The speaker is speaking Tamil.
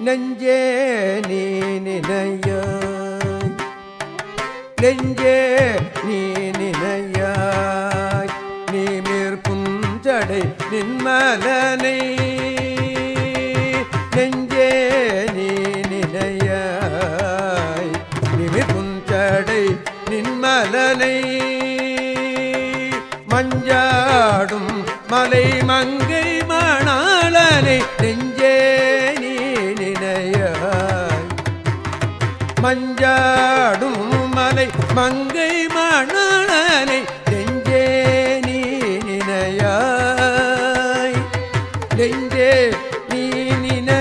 நெஞ்சே நீ நினையாய் நெஞ்சே நீ நினையாய் நீமிர் புஞ்சடை நின்மலனை நெஞ்சே நீ நினையாய் நிமிர் நின்மலனை மஞ்சாடும் மலை மங்கை மணாளனை மஞ்சாடும் மலை மங்கை மணாளனை நெஞ்சே நீ நினையாய். நெஞ்சே நீ நினை